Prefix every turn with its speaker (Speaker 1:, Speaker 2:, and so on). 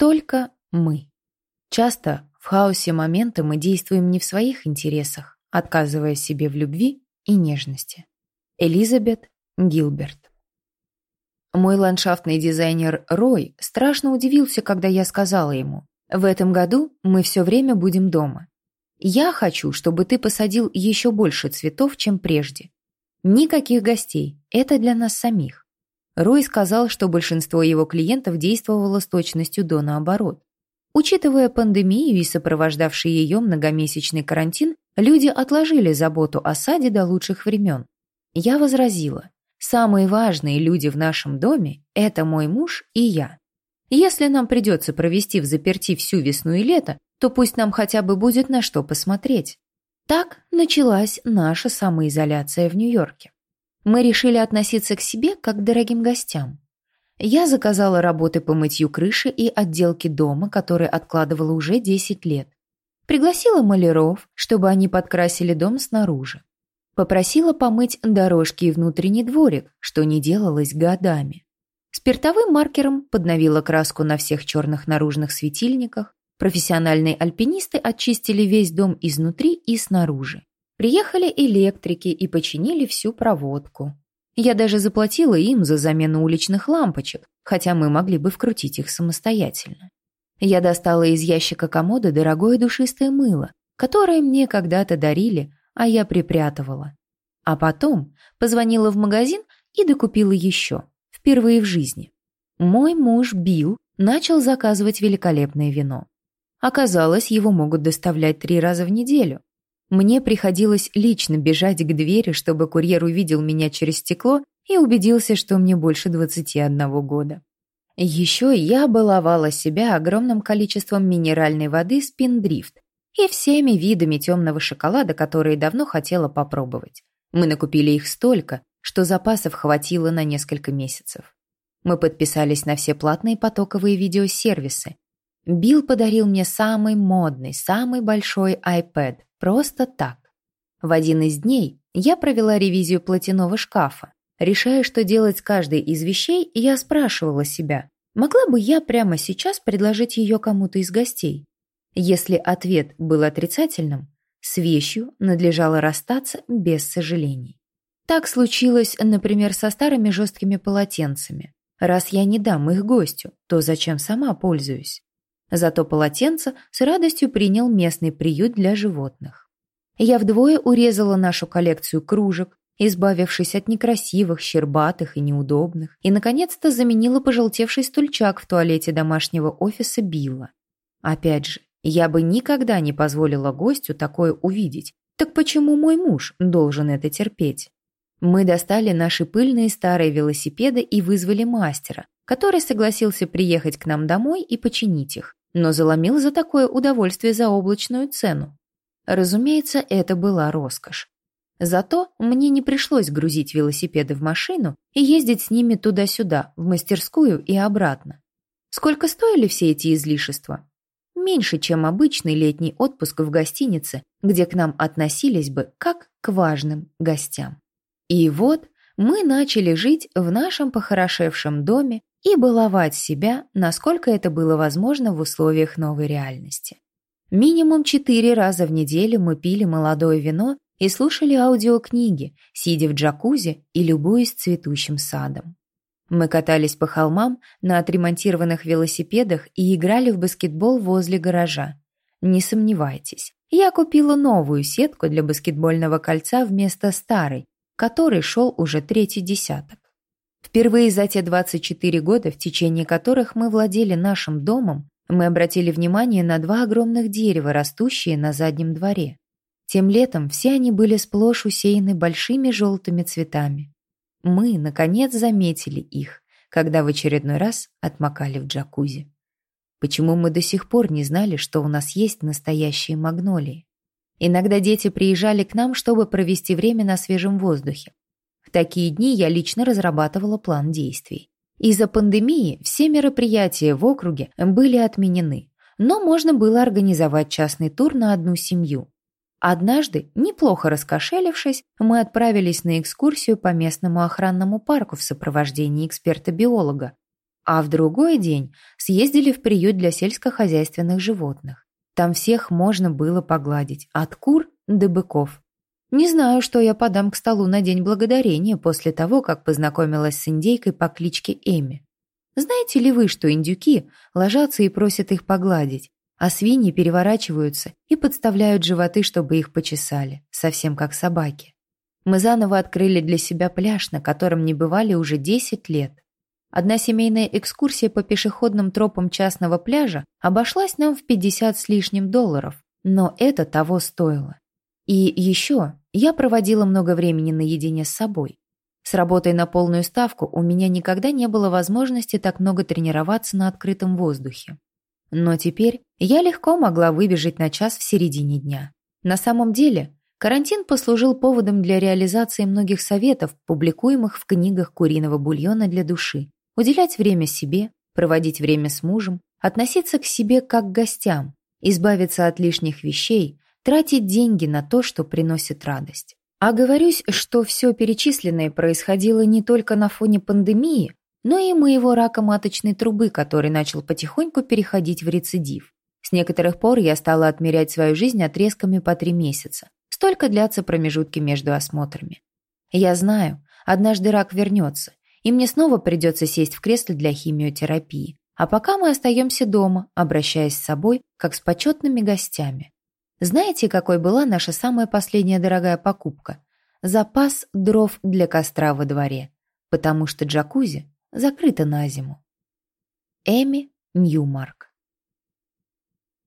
Speaker 1: Только мы. Часто в хаосе момента мы действуем не в своих интересах, отказывая себе в любви и нежности. Элизабет Гилберт Мой ландшафтный дизайнер Рой страшно удивился, когда я сказала ему, «В этом году мы все время будем дома. Я хочу, чтобы ты посадил еще больше цветов, чем прежде. Никаких гостей, это для нас самих». Рой сказал, что большинство его клиентов действовало с точностью до наоборот. Учитывая пандемию и сопровождавший ее многомесячный карантин, люди отложили заботу о саде до лучших времен. Я возразила, самые важные люди в нашем доме – это мой муж и я. Если нам придется провести в заперти всю весну и лето, то пусть нам хотя бы будет на что посмотреть. Так началась наша самоизоляция в Нью-Йорке. Мы решили относиться к себе как к дорогим гостям. Я заказала работы по мытью крыши и отделке дома, которые откладывала уже 10 лет. Пригласила маляров, чтобы они подкрасили дом снаружи. Попросила помыть дорожки и внутренний дворик, что не делалось годами. Спиртовым маркером подновила краску на всех черных наружных светильниках. Профессиональные альпинисты очистили весь дом изнутри и снаружи. Приехали электрики и починили всю проводку. Я даже заплатила им за замену уличных лампочек, хотя мы могли бы вкрутить их самостоятельно. Я достала из ящика комода дорогое душистое мыло, которое мне когда-то дарили, а я припрятывала. А потом позвонила в магазин и докупила еще, впервые в жизни. Мой муж Билл начал заказывать великолепное вино. Оказалось, его могут доставлять три раза в неделю. Мне приходилось лично бежать к двери, чтобы курьер увидел меня через стекло и убедился, что мне больше 21 года. Еще я баловала себя огромным количеством минеральной воды «Спиндрифт» и всеми видами темного шоколада, которые давно хотела попробовать. Мы накупили их столько, что запасов хватило на несколько месяцев. Мы подписались на все платные потоковые видеосервисы. Билл подарил мне самый модный, самый большой iPad – Просто так. В один из дней я провела ревизию платяного шкафа. Решая, что делать с каждой из вещей, я спрашивала себя, могла бы я прямо сейчас предложить ее кому-то из гостей? Если ответ был отрицательным, с вещью надлежало расстаться без сожалений. Так случилось, например, со старыми жесткими полотенцами. Раз я не дам их гостю, то зачем сама пользуюсь? Зато полотенце с радостью принял местный приют для животных. Я вдвое урезала нашу коллекцию кружек, избавившись от некрасивых, щербатых и неудобных, и, наконец-то, заменила пожелтевший стульчак в туалете домашнего офиса Билла. Опять же, я бы никогда не позволила гостю такое увидеть, так почему мой муж должен это терпеть? Мы достали наши пыльные старые велосипеды и вызвали мастера, который согласился приехать к нам домой и починить их но заломил за такое удовольствие за облачную цену. Разумеется, это была роскошь. Зато мне не пришлось грузить велосипеды в машину и ездить с ними туда-сюда, в мастерскую и обратно. Сколько стоили все эти излишества? Меньше, чем обычный летний отпуск в гостинице, где к нам относились бы как к важным гостям. И вот мы начали жить в нашем похорошевшем доме и баловать себя, насколько это было возможно в условиях новой реальности. Минимум четыре раза в неделю мы пили молодое вино и слушали аудиокниги, сидя в джакузи и любуясь цветущим садом. Мы катались по холмам на отремонтированных велосипедах и играли в баскетбол возле гаража. Не сомневайтесь, я купила новую сетку для баскетбольного кольца вместо старой, который шел уже третий десяток. Впервые за те 24 года, в течение которых мы владели нашим домом, мы обратили внимание на два огромных дерева, растущие на заднем дворе. Тем летом все они были сплошь усеяны большими желтыми цветами. Мы, наконец, заметили их, когда в очередной раз отмокали в джакузи. Почему мы до сих пор не знали, что у нас есть настоящие магнолии? Иногда дети приезжали к нам, чтобы провести время на свежем воздухе. В такие дни я лично разрабатывала план действий. Из-за пандемии все мероприятия в округе были отменены, но можно было организовать частный тур на одну семью. Однажды, неплохо раскошелившись, мы отправились на экскурсию по местному охранному парку в сопровождении эксперта-биолога. А в другой день съездили в приют для сельскохозяйственных животных. Там всех можно было погладить, от кур до быков. Не знаю, что я подам к столу на День Благодарения после того, как познакомилась с индейкой по кличке Эми. Знаете ли вы, что индюки ложатся и просят их погладить, а свиньи переворачиваются и подставляют животы, чтобы их почесали, совсем как собаки? Мы заново открыли для себя пляж, на котором не бывали уже 10 лет. Одна семейная экскурсия по пешеходным тропам частного пляжа обошлась нам в 50 с лишним долларов, но это того стоило. И еще я проводила много времени наедине с собой. С работой на полную ставку у меня никогда не было возможности так много тренироваться на открытом воздухе. Но теперь я легко могла выбежать на час в середине дня. На самом деле, карантин послужил поводом для реализации многих советов, публикуемых в книгах куриного бульона для души. Уделять время себе, проводить время с мужем, относиться к себе как к гостям, избавиться от лишних вещей, тратить деньги на то, что приносит радость. Оговорюсь, что все перечисленное происходило не только на фоне пандемии, но и моего рака маточной трубы, который начал потихоньку переходить в рецидив. С некоторых пор я стала отмерять свою жизнь отрезками по три месяца. Столько длятся промежутки между осмотрами. Я знаю, однажды рак вернется, и мне снова придется сесть в кресло для химиотерапии. А пока мы остаемся дома, обращаясь с собой, как с почетными гостями. Знаете, какой была наша самая последняя дорогая покупка? Запас дров для костра во дворе, потому что джакузи закрыто на зиму. Эми Ньюмарк